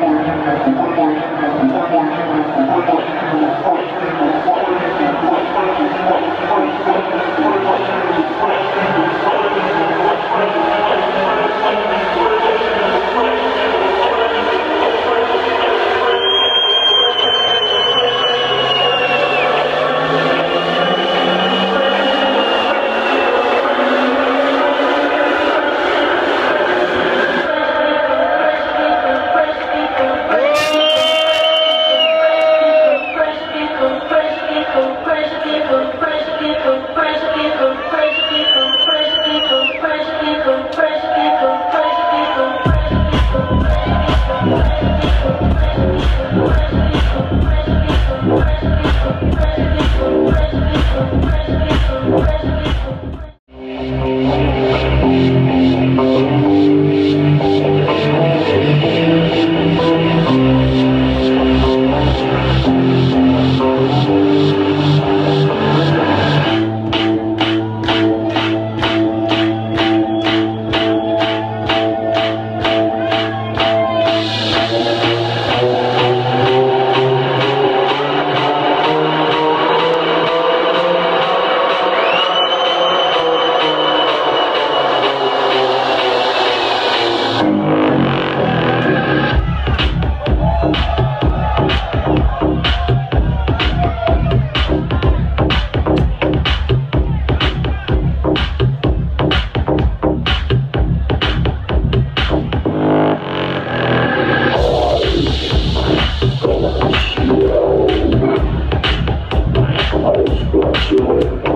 Gracias. eyes glassy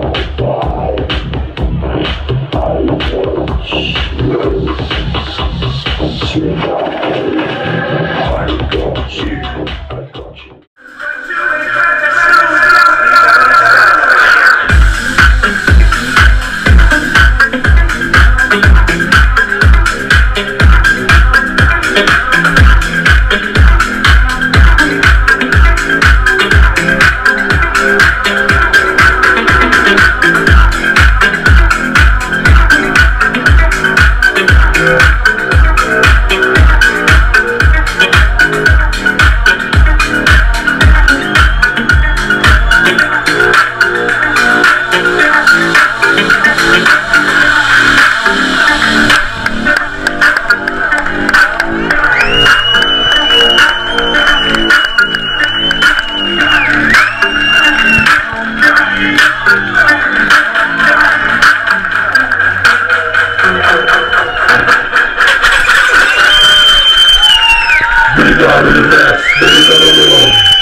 this.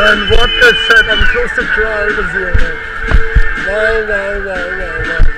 Man, what a set. I'm close to cry to see it. Wow, wow, wow, wow, wow.